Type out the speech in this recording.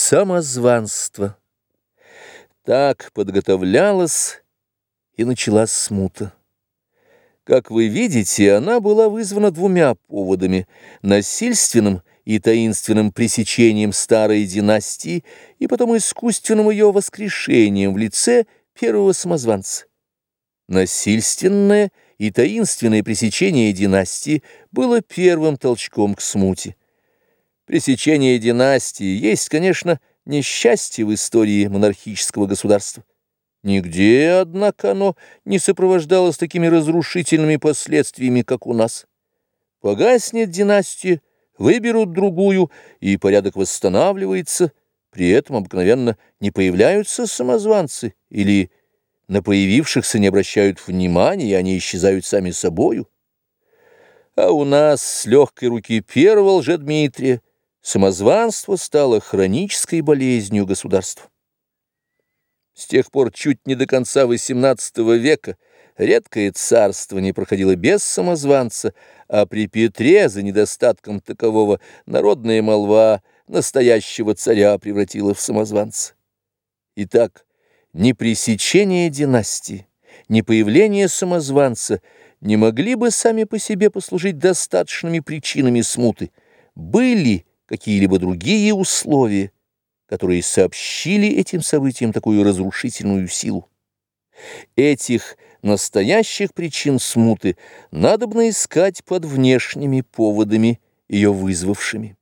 Самозванство. Так подготовлялась и началась смута. Как вы видите, она была вызвана двумя поводами – насильственным и таинственным пресечением старой династии и потом искусственным ее воскрешением в лице первого самозванца. Насильственное и таинственное пресечение династии было первым толчком к смуте. Пресечение династии есть, конечно, несчастье в истории монархического государства. Нигде, однако, оно не сопровождалось такими разрушительными последствиями, как у нас. Погаснет династия, выберут другую, и порядок восстанавливается, при этом обыкновенно не появляются самозванцы или на появившихся не обращают внимания, и они исчезают сами собою. А у нас с легкой руки первого лжедмитрия самозванство стало хронической болезнью государства. С тех пор чуть не до конца XVIII века редкое царство не проходило без самозванца, а при Петре за недостатком такового народная молва настоящего царя превратила в самозванца. Итак, ни пресечение династии, ни появление самозванца не могли бы сами по себе послужить достаточными причинами смуты. Были какие-либо другие условия, которые сообщили этим событиям такую разрушительную силу. Этих настоящих причин смуты надо бы искать под внешними поводами, ее вызвавшими.